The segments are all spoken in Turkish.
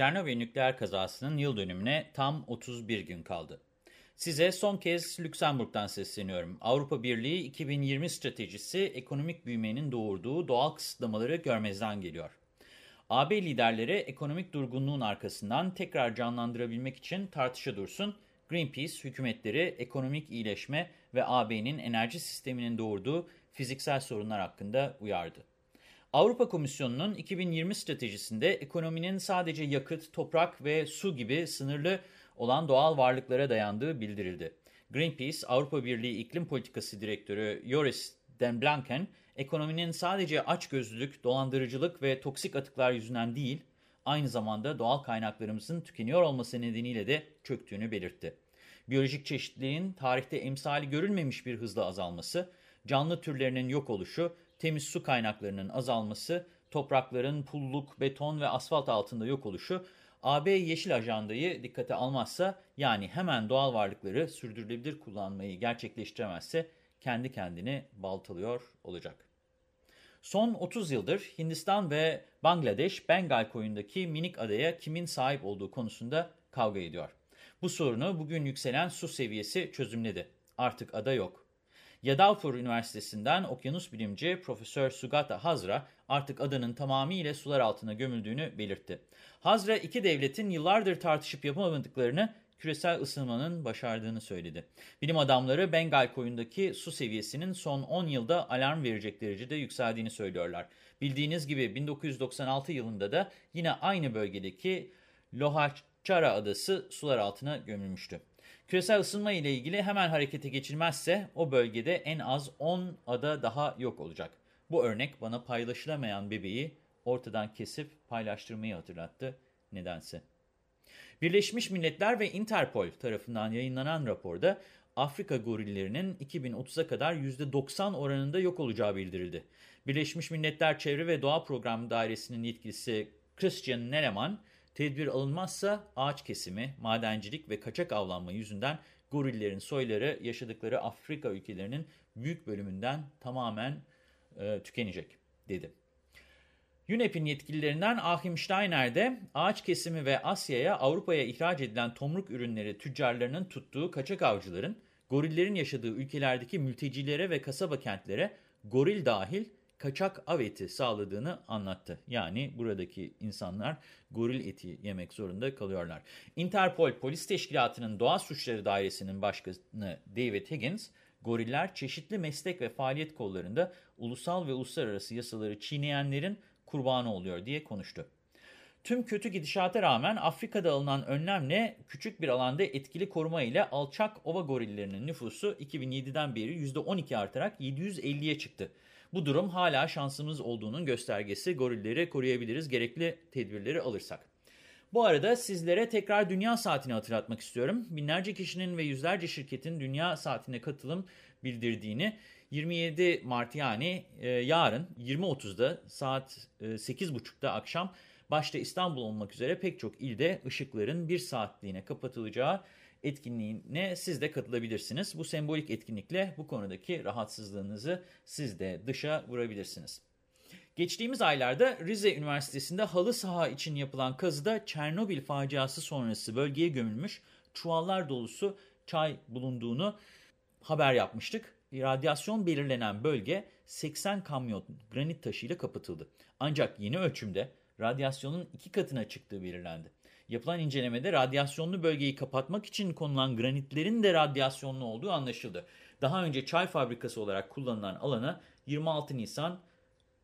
Çernobil nükleer kazasının yıl dönümüne tam 31 gün kaldı. Size son kez Lüksemburg'dan sesleniyorum. Avrupa Birliği 2020 stratejisi ekonomik büyümenin doğurduğu doğal kısıtlamaları görmezden geliyor. AB liderleri ekonomik durgunluğun arkasından tekrar canlandırabilmek için tartışa dursun, Greenpeace hükümetleri ekonomik iyileşme ve AB'nin enerji sisteminin doğurduğu fiziksel sorunlar hakkında uyardı. Avrupa Komisyonu'nun 2020 stratejisinde ekonominin sadece yakıt, toprak ve su gibi sınırlı olan doğal varlıklara dayandığı bildirildi. Greenpeace, Avrupa Birliği İklim Politikası Direktörü Joris Den Blanken, ekonominin sadece açgözlülük, dolandırıcılık ve toksik atıklar yüzünden değil, aynı zamanda doğal kaynaklarımızın tükeniyor olması nedeniyle de çöktüğünü belirtti. Biyolojik çeşitliliğin tarihte emsali görülmemiş bir hızla azalması, canlı türlerinin yok oluşu, temiz su kaynaklarının azalması, toprakların pulluk, beton ve asfalt altında yok oluşu, AB Yeşil Ajanda'yı dikkate almazsa yani hemen doğal varlıkları sürdürülebilir kullanmayı gerçekleştiremezse kendi kendini baltalıyor olacak. Son 30 yıldır Hindistan ve Bangladeş Bengal koyundaki minik adaya kimin sahip olduğu konusunda kavga ediyor. Bu sorunu bugün yükselen su seviyesi çözümledi. Artık ada yok. Yadavpur Üniversitesi'nden okyanus bilimci Profesör Sugata Hazra artık adanın tamamıyla sular altına gömüldüğünü belirtti. Hazra iki devletin yıllardır tartışıp yapamadıklarını küresel ısınmanın başardığını söyledi. Bilim adamları Bengal koyundaki su seviyesinin son 10 yılda alarm verecek derecede yükseldiğini söylüyorlar. Bildiğiniz gibi 1996 yılında da yine aynı bölgedeki Lohachara adası sular altına gömülmüştü. Küresel ısınma ile ilgili hemen harekete geçilmezse o bölgede en az 10 ada daha yok olacak. Bu örnek bana paylaşılamayan bebeği ortadan kesip paylaştırmayı hatırlattı nedense. Birleşmiş Milletler ve Interpol tarafından yayınlanan raporda Afrika gorillerinin 2030'a kadar %90 oranında yok olacağı bildirildi. Birleşmiş Milletler Çevre ve Doğa Programı Dairesi'nin yetkilisi Christian Neleman, tedbir alınmazsa ağaç kesimi, madencilik ve kaçak avlanma yüzünden gorillerin soyları yaşadıkları Afrika ülkelerinin büyük bölümünden tamamen e, tükenecek, dedi. UNEP'in yetkililerinden Achim Steiner de ağaç kesimi ve Asya'ya Avrupa'ya ihraç edilen tomruk ürünleri tüccarlarının tuttuğu kaçak avcıların gorillerin yaşadığı ülkelerdeki mültecilere ve kasaba kentlere goril dahil kaçak av eti sağladığını anlattı. Yani buradaki insanlar goril eti yemek zorunda kalıyorlar. Interpol Polis Teşkilatı'nın Doğa Suçları Dairesi'nin başkanı David Higgins, goriller çeşitli meslek ve faaliyet kollarında ulusal ve uluslararası yasaları çiğneyenlerin kurbanı oluyor diye konuştu. Tüm kötü gidişata rağmen Afrika'da alınan önlemle küçük bir alanda etkili koruma ile alçak ova gorillerinin nüfusu 2007'den beri %12 artarak 750'ye çıktı. Bu durum hala şansımız olduğunun göstergesi gorilleri koruyabiliriz gerekli tedbirleri alırsak. Bu arada sizlere tekrar Dünya Saati'ni hatırlatmak istiyorum. Binlerce kişinin ve yüzlerce şirketin Dünya Saati'ne katılım bildirdiğini 27 Mart yani e, yarın 20.30'da saat e, 8.30'da akşam başta İstanbul olmak üzere pek çok ilde ışıkların bir saatliğine kapatılacağı etkinliğine siz de katılabilirsiniz. Bu sembolik etkinlikle bu konudaki rahatsızlığınızı siz de dışa vurabilirsiniz. Geçtiğimiz aylarda Rize Üniversitesi'nde halı saha için yapılan kazıda Çernobil faciası sonrası bölgeye gömülmüş çuvallar dolusu çay bulunduğunu haber yapmıştık. Radyasyon belirlenen bölge 80 kamyon granit taşıyla kapatıldı. Ancak yeni ölçümde radyasyonun iki katına çıktığı belirlendi. Yapılan incelemede radyasyonlu bölgeyi kapatmak için konulan granitlerin de radyasyonlu olduğu anlaşıldı. Daha önce çay fabrikası olarak kullanılan alana 26 Nisan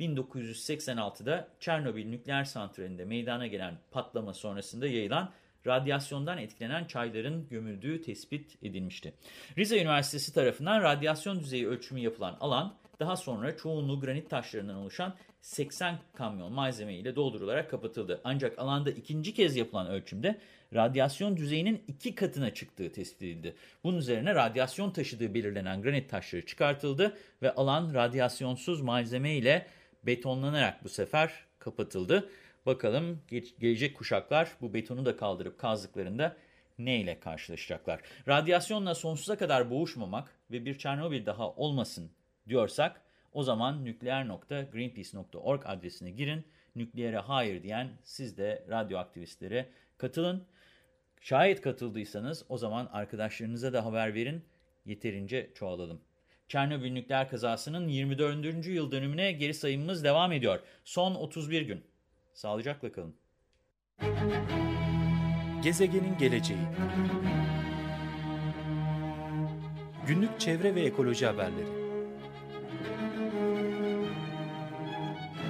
1986'da Çernobil nükleer santralinde meydana gelen patlama sonrasında yayılan radyasyondan etkilenen çayların gömüldüğü tespit edilmişti. Rize Üniversitesi tarafından radyasyon düzeyi ölçümü yapılan alan daha sonra çoğunluğu granit taşlarından oluşan 80 kamyon malzeme ile doldurularak kapatıldı. Ancak alanda ikinci kez yapılan ölçümde radyasyon düzeyinin iki katına çıktığı tespit edildi. Bunun üzerine radyasyon taşıdığı belirlenen granit taşları çıkartıldı ve alan radyasyonsuz malzeme ile betonlanarak bu sefer kapatıldı. Bakalım gelecek kuşaklar bu betonu da kaldırıp kazdıklarında ne ile karşılaşacaklar? Radyasyonla sonsuza kadar boğuşmamak ve bir Çernobil daha olmasın diyorsak o zaman nükleer.greenpeace.org adresine girin. Nükleere hayır diyen siz de radyoaktivistlere katılın. Şayet katıldıysanız o zaman arkadaşlarınıza da haber verin. Yeterince çoğalalım. Çernobil nükleer kazasının 24. yıl dönümüne geri sayımımız devam ediyor. Son 31 gün. Sağlıcakla kalın. Gezegenin geleceği Günlük çevre ve ekoloji haberleri